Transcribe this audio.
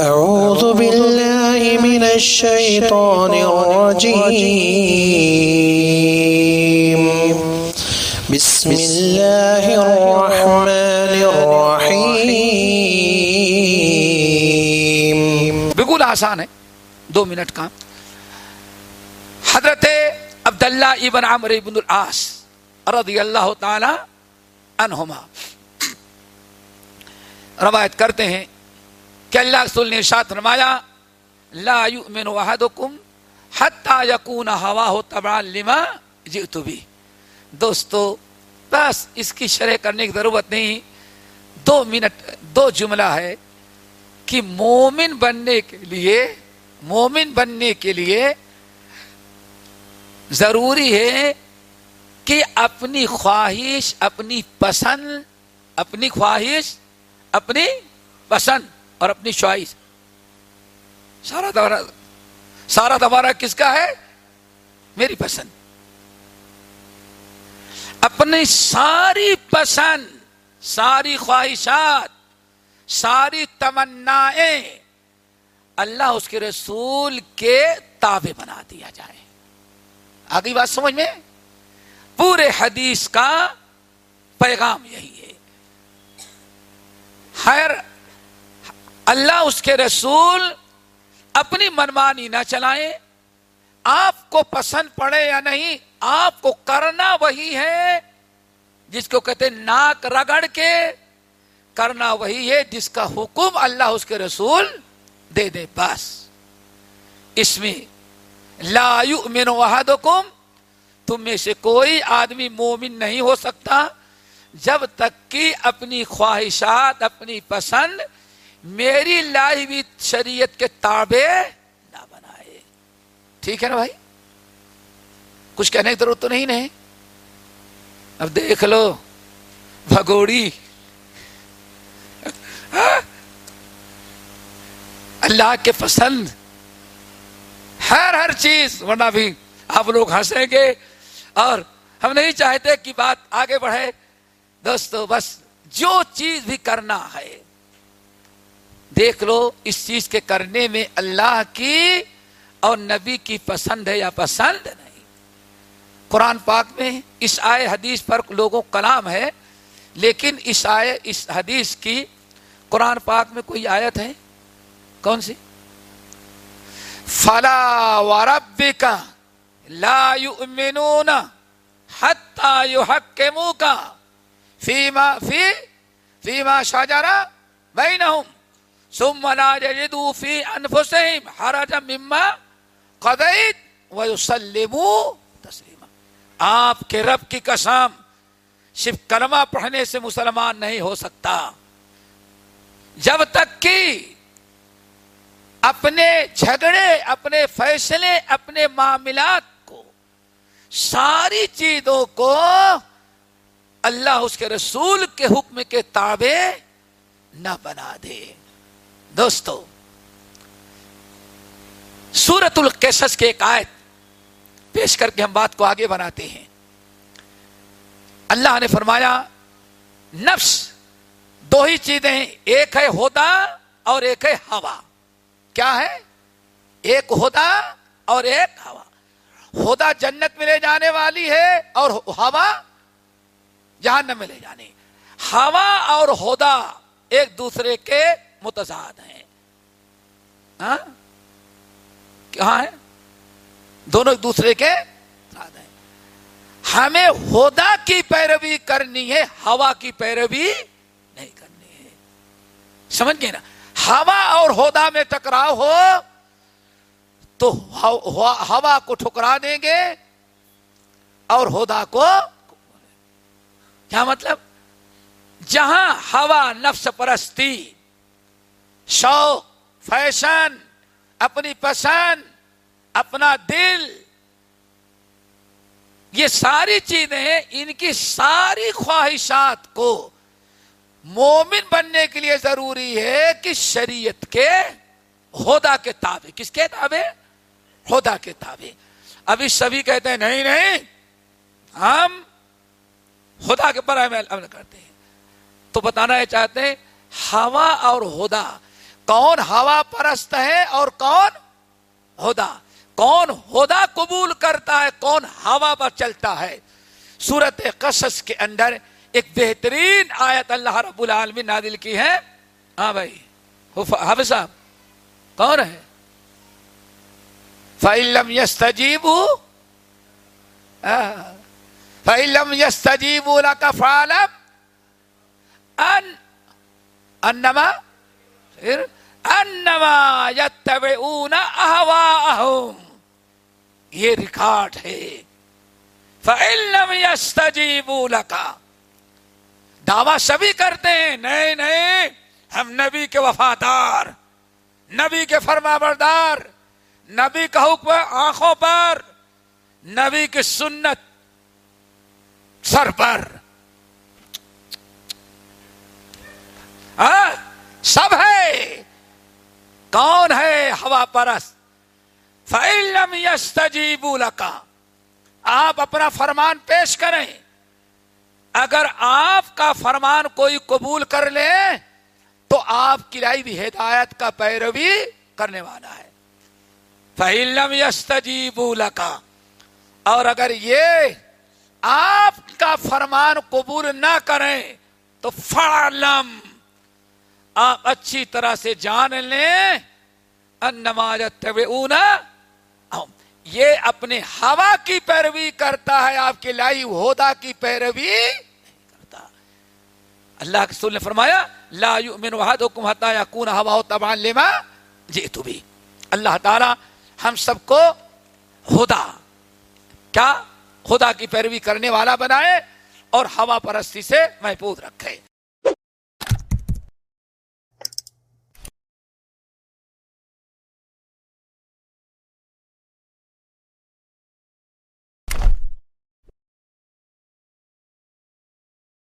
أعوذ بالله من الشيطان الرجيم. بسم الله الرحمن الرحيم. بالکل آسان ہے. دو منٹ کا حضرت عبداللہ ابن عمر ابن العاص رضی اللہ تعالی عنہما. روایت کرتے ہیں کہ اللہ رسول نے ارشاد فرمایا، لا یؤمن احدکم حتی یکون ہواہ تبعا لما جئت بھی دوستو، بس اس کی شرح کرنے کی ضرورت نہیں۔ دو منٹ، دو جملہ ہے کہ مومن بننے کے لیے، مومن بننے کے لیے ضروری ہے کہ اپنی خواہش، اپنی پسند، اپنی خواہش، اپنی پسند۔ اور اپنی چوائس. سارا تمہارا سارا تمہارا کس کا ہے؟ میری پسند. اپنی ساری پسند، ساری خواہشات، ساری تمنائیں اللہ اس کے رسول کے تابع بنا دیا جائے. آگئی بات سمجھ میں؟ پورے حدیث کا پیغام یہی ہے۔ خیر اللہ اس کے رسول اپنی منمانی نہ چلائیں۔ آپ کو پسند پڑے یا نہیں، آپ کو کرنا وہی ہے، جس کو کہتے ہیں ناک رگڑ کے کرنا وہی ہے، جس کا حکم اللہ اس کے رسول دے دے، بس۔ اس میں لا یؤمن احدکم، تم میں سے کوئی آدمی مومن نہیں ہو سکتا۔ جب تک کہ اپنی خواہشات، اپنی پسند میری لائی ہوئی شریعت کے تابع نہ بنائے۔ ٹھیک ہے نا بھائی؟ کچھ کہنے کی ضرورت تو نہیں نہیں اب دیکھ لو، بھگوڑی۔ اللہ کے پسند۔ ہر ہر چیز، ورنہ بھی آپ لوگ ہنسیں گے۔ اور ہم نہیں چاہتے کہ بات آگے بڑھے۔ دوستو، بس جو چیز بھی کرنا ہے۔ دیکھ لو اس چیز کے کرنے میں اللہ کی اور نبی کی پسند ہے یا پسند نہیں۔ قرآن پاک میں اس آئے حدیث پر لوگوں کلام ہے، لیکن اس آئے، اس حدیث کی قرآن پاک میں کوئی آیت ہے؟ کون سی؟ فلا وربک لا یؤمنون حتی یحکموک فیما فی فیما شجر بینہم ثم لا يجدوا في انفسهم حرجا مما قضيت ويسلموا تسلیما آپ کے رب کی قسم، صرف کلمہ پڑھنے سے مسلمان نہیں ہو سکتا۔ جب تک کہ اپنے جھگڑے، اپنے فیصلے، اپنے معاملات کو، ساری چیزوں کو اللہ اس کے رسول کے حکم کے تابع نہ بنا دے۔ دوستو سورت القصص کے ایک آیت پیش کر کے ہم بات کو آگے بناتے ہیں۔ اللہ نے فرمایا، نفس دو ہی چیزیں، ایک ہے ہودا اور ایک ہے ہوا۔ کیا ہے؟ ایک ہودا اور ایک ہوا۔ ہودا جنت میں لے جانے والی ہے اور ہوا جہاں نہ ملے جانے۔ ہوا اور ہودا ایک دوسرے کے متضاد ہیں۔ ہاں؟ کہاں ہے دونوں ایک دوسرے کے ساتھ ہیں۔ ہمیں ہودا کی پیروی کرنی ہے، ہوا کی پیروی نہیں کرنی ہے۔ سمجھ گئے نا؟ ہوا اور ہودا میں ٹکراؤ ہو تو ہوا کو ٹھکرا دیں گے اور ہودا کو کیا مطلب؟ جہاں ہوا نفس پرستی شوق، فیشن، اپنی پسند، اپنا دل، یہ ساری چیزیں ان کی ساری خواہشات کو مومن بننے کے لیے ضروری ہے کہ شریعت کے ہودا کے تابع، کس کے تابع؟ ہودا کے تابع۔ ابھی سبھی کہتے ہیں، نہیں نہیں، ہم خدا کے پر عمل کرتے ہیں۔ تو بتانا یہ چاہتے ہیں، ہوا اور ہودا کون ہوا پرست ہے اور کون ہودا کون ہودا قبول کرتا ہے؟ کون ہوا پر چلتا ہے؟ سورت قصص کے اندر ایک بہترین آیت اللہ رب العالمین نادل کی ہے۔ ہاں بھائی حافظ صاحب، کون ہے؟ فعلم یس تجیب فعلم یس تجیب کا فالم ان انما پھر انما یتبعون احواءهم یہ ریکارڈ ہے۔ فعلم یس تجیب کا دعوی سبھی کرتے ہیں۔ نہیں نہیں، ہم نبی کے وفادار، نبی کے فرما بردار نبی کا حکم آنکھوں پر، نبی کی سنت سر پر۔ ہاں، سب ہے۔ کون ہے ہوا پرس فعلم یس تجیب آپ اپنا فرمان پیش کریں۔ اگر آپ کا فرمان کوئی قبول کر لے، تو آپ کی بھی ہدایت کا پیروی کرنے والا ہے۔ فعلم یس تجیب اور اگر یہ آپ کا فرمان قبول نہ کریں، تو فعلم۔ آپ اچھی طرح سے جان لیں۔ نماز یہ اپنے ہوا کی پیروی کرتا ہے، آپ کے لائی ہودا کی پیروی کرتا۔ اللہ کے سول نے فرمایا، لا یؤمن احدکم حتى يكون هواه تبعا لما جئت به اللہ تعالی ہم سب کو خدا کیا؟ خدا کی پیروی کرنے والا بنائے اور ہوا پرستی سے محفوظ رکھے۔